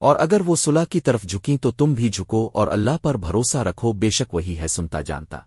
اور اگر وہ صلح کی طرف جھکیں تو تم بھی جھکو اور اللہ پر بھروسہ رکھو، بے شک وہی ہے، سنتا جانتا۔